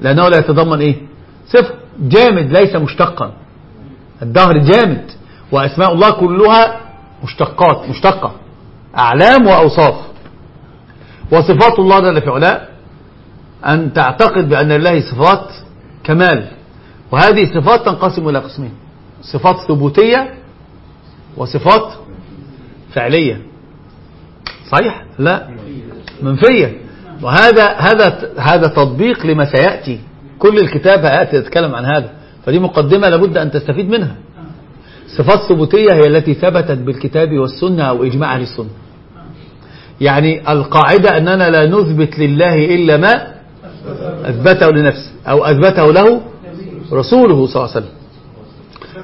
لأنه لا يتضمن إيه؟ صفر جامد ليس مشتقا. الدهر جامد. وأسماء الله كلها مشتقات مشتقة. أعلام وأوصاف. وصفات الله جل في علاء أن تعتقد بأن لله صفات كمال. وهذه صفات تنقسم إلى قسمين. صفات ثبوتية وصفات فعلية. صحيح؟ لا. منفية. وهذا هذا هذا تطبيق لما سيأتي. كل الكتاب هيأتي يتكلم عن هذا. فدي مقدمة لابد أن تستفيد منها. صفات ثبوتية هي التي ثبتت بالكتاب والسنة أو إجماع أهل السنة. يعني القاعدة أننا لا نثبت لله إلا ما أثبته لنفسه أو أثبته له رسوله صلى الله عليه وسلم.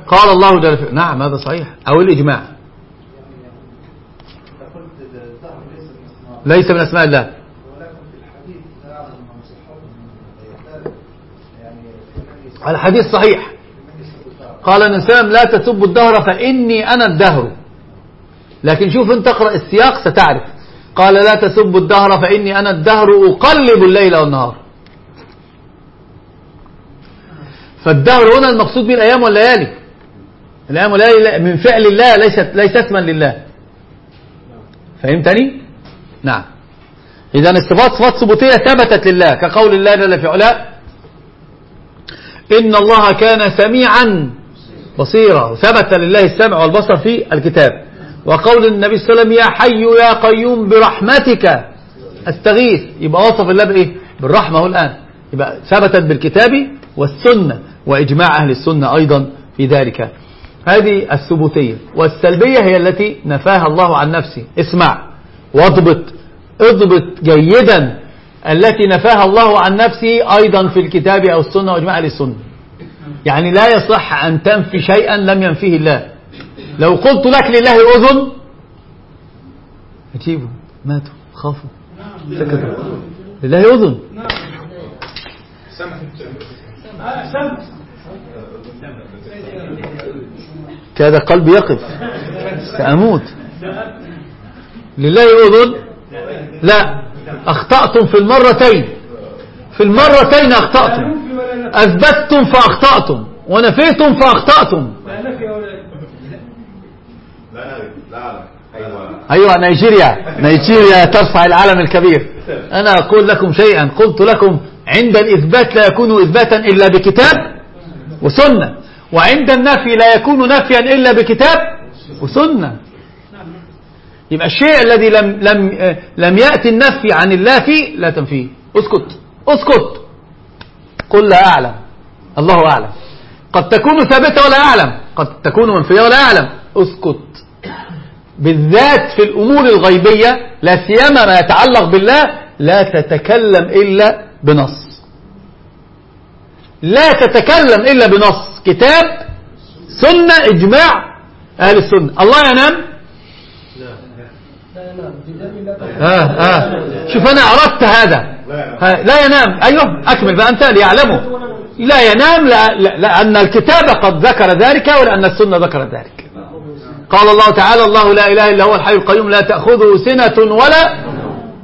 قال الله جل نعم هذا صحيح. أو الإجماع فقلت الدهر ليس من أسماء الله. الحديث صحيح. قال النبي صلى الله عليه وسلم لا تسبوا الدهر فإني أنا الدهر. لكن شوف أنت اقرأ السياق ستعرف. قال لا تسبوا الدهر فإني أنا الدهر أقلب الليل والنهار. فالدهر هنا المقصود به الأيام والليالي. الأيام والليالي من فعل الله ليست ليس اسما لله. فهمتني؟ نعم. إذا الصفات صفات ثبوتية ثبتت لله كقول الله جل في علاه إن الله كان سميعا بصيرا. ثبت لله السمع والبصر في الكتاب. وقول النبي صلى الله عليه وسلم يا حي يا قيوم برحمتك أستغيث. يبقى وصف الله بإيه؟ بالرحمة. هو الآن يبقى ثبتت بالكتاب والسنة وإجماع أهل السنة أيضا في ذلك. هذه الثبوتية. والسلبية هي التي نفاها الله عن نفسه. اسمع. واضبط اضبط جيدا التي نفاها الله عن نفسه أيضا في الكتاب أو السنة وإجماع أهل السنة. يعني لا يصح أن تنفي شيئا لم ينفيه الله. لو قلت لك لله أذن أجيبوا ماتوا خافوا. سكتوا لله أذن. كاد قلبي يقف. سأموت. لله أذن؟ لا. أخطأتم في المرتين. في المرتين أخطأتم. أثبتتم فأخطأتم. ونفيتم فأخطأتم. أيوة نيجيريا. نيجيريا ترفع العلم الكبير. أنا أقول لكم شيئا. قلت لكم عند الإثبات لا يكون إثباتا إلا بكتاب وسنة. وعند النفي لا يكون نفيا إلا بكتاب وسنة. يبقى الشيء الذي لم لم لم يأتي النفي عن الله فيه لا تنفيه. اسكت. اسكت. قل لا أعلم. الله أعلم. قد تكون ثابتة ولا أعلم. قد تكون منفية ولا أعلم. اسكت. بالذات في الأمور الغيبية لا سيما ما يتعلق بالله لا تتكلم إلا بنص. لا تتكلم إلا بنص. كتاب سنة إجماع أهل السنة. الله ينام. آه آه. شوف أنا أردت هذا. لا ينام. أيوه أكمل بقى أنت ليعلموا. لا ينام لأن الكتاب قد ذكر ذلك ولأن السنة ذكرت ذلك. قال الله تعالى الله لا إله إلا هو الحي القيوم لا تأخذه سنة ولا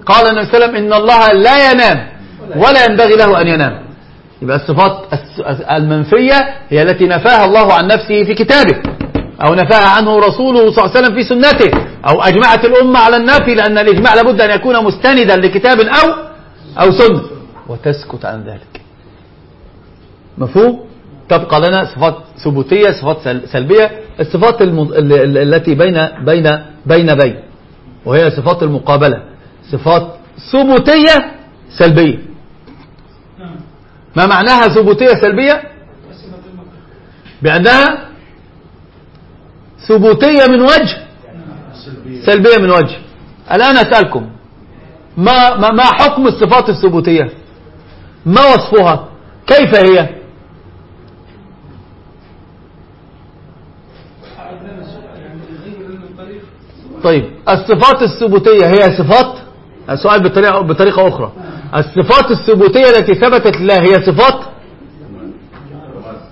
قال النبي صلى الله عليه وسلم إن الله لا ينام ولا ينبغي له أن ينام. يبقى الصفات المنفية هي التي نفاها الله عن نفسه في كتابه. أو نفاها عنه رسوله صلى الله عليه وسلم في سنته أو أجمعت الأمة على النفي لأن الإجماع لابد أن يكون مستندا لكتاب أو أو سنة. وتسكت عن ذلك. مفهوم؟ تبقى لنا صفات ثبوتية صفات سل- سلبية. الصفات الم... ال- ال- التي بين بين بين بين وهي صفات المقابلة. صفات ثبوتية سلبية. ما معناها ثبوتية سلبية؟ بأنها ثبوتية من وجه؟ سلبية. من وجه. الآن أسألكم ما, ما, ما حكم الصفات الثبوتية؟ ما وصفها؟ كيف هي؟ طيب الصفات الثبوتية هي صفات؟ السؤال بطريقة, بطريقة أخرى. الصفات الثبوتية التي ثبتت لله هي صفات؟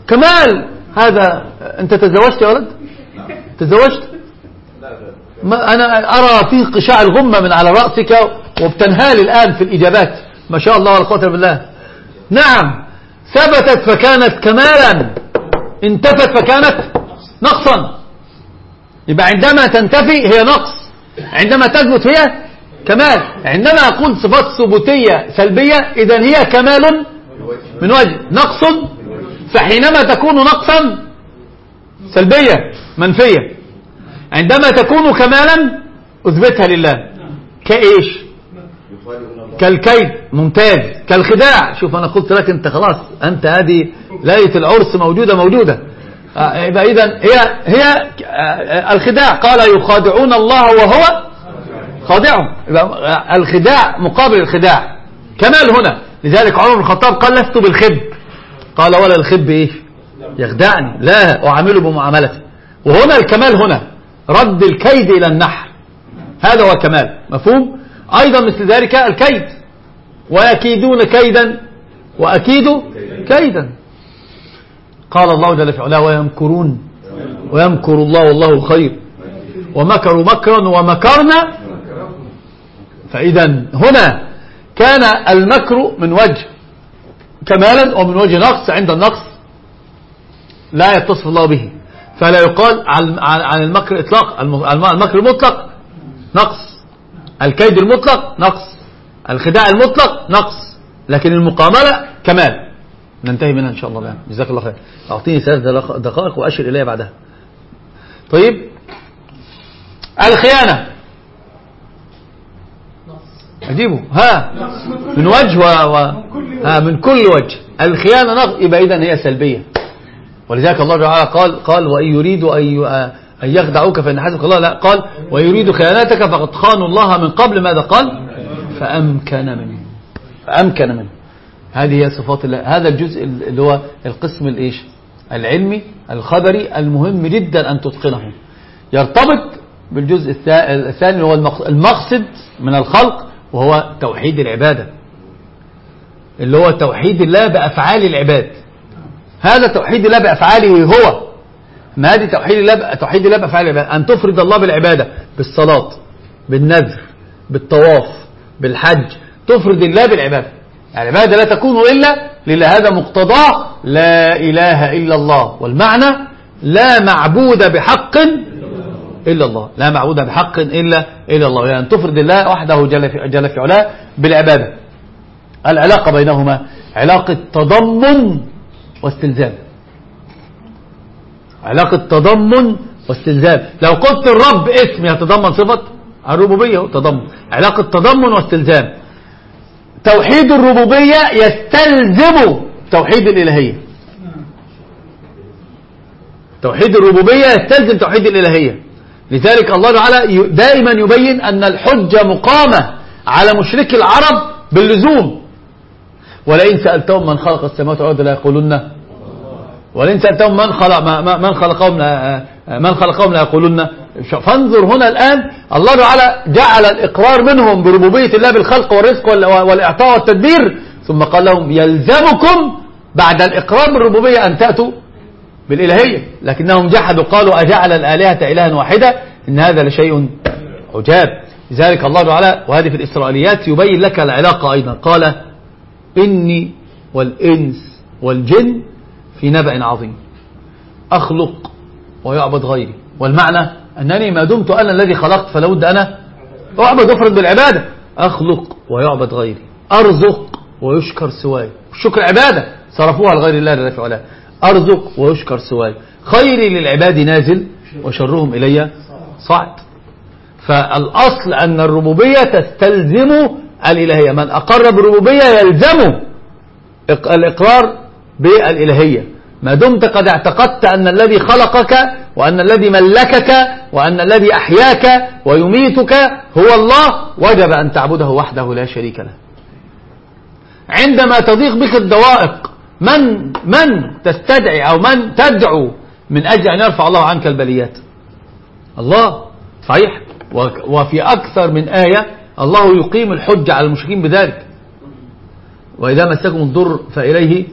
كمال. هذا أنت تزوجت يا ولد؟ تزوجت؟ ما أنا أرى فيه قشاع الغمة من على رأسك وبتنهال الآن في الإجابات. ما شاء الله ولا قوة بالله. نعم ثبتت فكانت كمالا. انتفت فكانت نقصا. يبقى عندما تنتفي هي نقص. عندما تثبت هي كمال. عندما أقول صفات ثبوتية سلبية إذا هي كمال من وجه. نقص. فحينما تكون نقصا سلبية. منفية. عندما تكون كمالا أثبتها لله. كإيش؟ كالكيد. ممتاز. كالخداع. شوف أنا قلت لك أنت خلاص أنت هذه ليلة العرس موجودة موجودة. آه، يبقى إذا هي هي آه، الخداع. قال يخادعون الله وهو خادعهم. آه، الخداع مقابل الخداع. كمال هنا. لذلك عمر بن الخطاب قال لست بالخب. قال ولا الخب إيش؟ يخدعني. لا أعامله بمعاملتي وهنا الكمال هنا. رد الكيد إلى النحر. هذا هو الكمال مفهوم؟ أيضا مثل ذلك الكيد. ويكيدون كيدا. وأكيد كيدا. قال الله جل في علاه ويمكرون. ويمكر الله والله خير. ومكروا مكرا ومكرنا. فإذا هنا كان المكر من وجه كمالا ومن وجه نقص عند النقص لا يتصف الله به. فلا يقال عن المكر إطلاق المكر المطلق نقص. الكيد المطلق نقص. الخداع المطلق نقص. لكن المقاملة كمال. ننتهي منها إن شاء الله. جزاك الله خير. أعطيني ثلاث دقائق وأشر إليها بعدها. طيب. الخيانة. أجيبه. ها. من وجه و... و... ها من كل وجه. الخيانة نقض يبقى إذن هي سلبية. ولذلك الله تعالى قال قال وإن يريدوا أن يخدعوك فإن حسبك الله. لا قال ويريد خيانتك فقد خانوا الله من قبل. ماذا قال؟ فأمكن منه. فأمكن منه. هذه هي صفات الله. هذا الجزء اللي هو القسم الإيش؟ العلمي الخبري المهم جدا أن تتقنه. يرتبط بالجزء الثاني هو المقصد من الخلق وهو توحيد العبادة. اللي هو توحيد الله بأفعال العباد. هذا توحيد الله بأفعاله هو. ما هذه توحيد الله توحيد الله بأفعال العباد أن تفرد الله بالعبادة بالصلاة بالنذر بالطواف بالحج تفرد الله بالعبادة. العبادة لا تكون إلا لله. هذا مقتضاه لا إله إلا الله. والمعنى لا معبود بحق إلا الله. لا معبود بحق إلا إلا الله. يعني تفرد الله وحده جل في, جل في علاه بالعبادة. العلاقة بينهما علاقة تضمن واستلزام. علاقة تضمن واستلزام. لو قلت الرب اسم يتضمن صفة الربوبية تضمن علاقة تضمن واستلزام. توحيد الربوبية يستلزم توحيد الإلهية. توحيد الربوبية يستلزم توحيد الإلهية. لذلك الله تعالى دائما يبين أن الحجة مقامة على مشرك العرب باللزوم. ولئن سألتهم من خلق السماوات والأرض لا يقولون ولئن سألتهم من خلق من خلقهم من خلقهم لا يقولون فانظر هنا الآن الله تعالى جعل الإقرار منهم بربوبية الله بالخلق والرزق والإعطاء والتدبير ثم قال لهم يلزمكم بعد الإقرار بالربوبية أن تأتوا بالإلهية. لكنهم جحدوا قالوا أجعل الآلهة إلها واحدة؟ إن هذا لشيء عجاب. لذلك الله تعالى وهذه في الإسرائيليات يبين لك العلاقة أيضا. قال إني والإنس والجن في نبأ عظيم. أخلق ويعبد غيري. والمعنى أنني ما دمت أنا الذي خلقت بد أنا أعبد أفرد بالعبادة. أخلق ويعبد غيري. أرزق ويشكر سواي. الشكر عبادة صرفوها لغير الله في علاه أرزق ويشكر سواي. خيري للعباد نازل وشرهم إلي صعد فالأصل أن الربوبية تستلزم الإلهية من أقر بالربوبية يلزم الإقرار بالإلهية. ما دمت قد اعتقدت أن الذي خلقك وأن الذي ملكك وأن الذي أحياك ويميتك هو الله وجب أن تعبده وحده لا شريك له. عندما تضيق بك الضوائق من من تستدعي أو من تدعو من أجل أن يرفع الله عنك البليات؟ الله. صحيح. وفي أكثر من آية الله يقيم الحج على المشركين بذلك. وإذا مسكم الضر فإليه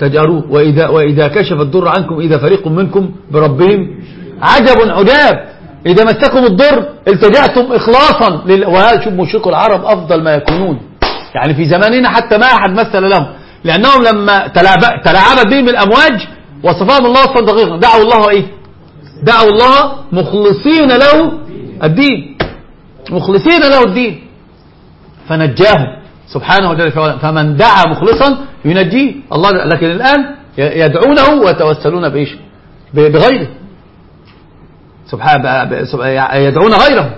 تجأرون وإذا, وإذا كشف الضر عنكم إذا فريق منكم بربهم عجب عجاب. إذا مسكم الضر التجأتم إخلاصا لل... وهذا شوف مشرك العرب أفضل ما يكونون. يعني في زماننا حتى ما أحد مثل لهم. لأنهم لما تلاعبت بهم الأمواج وصفهم الله وصفا دقيقا دعوا الله إيه؟ دعوا الله مخلصين له الدين. مخلصين له الدين. فنجاهم. سبحانه وتعالى فمن دعا مخلصا ينجيه. الله لكن الآن يدعونه ويتوسلون بإيش؟ بغيره. سبحانه يدعون غيره.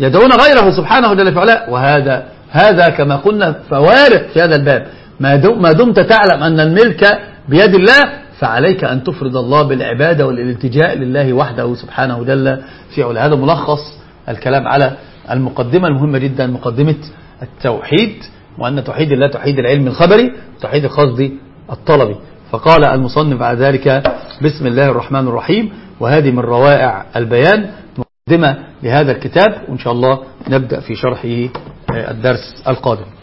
يدعون غيره سبحانه جل وعلا وهذا هذا كما قلنا فوارق في هذا الباب. ما دمت تعلم أن الملك بيد الله فعليك أن تفرض الله بالعبادة والالتجاء لله وحده سبحانه جل في علا هذا ملخص الكلام على المقدمة المهمة جدا مقدمة التوحيد وأن توحيد الله توحيد العلم الخبري توحيد القصد الطلبي فقال المصنف بعد ذلك بسم الله الرحمن الرحيم وهذه من روائع البيان مقدمة لهذا الكتاب وإن شاء الله نبدأ في شرحه الدرس القادم.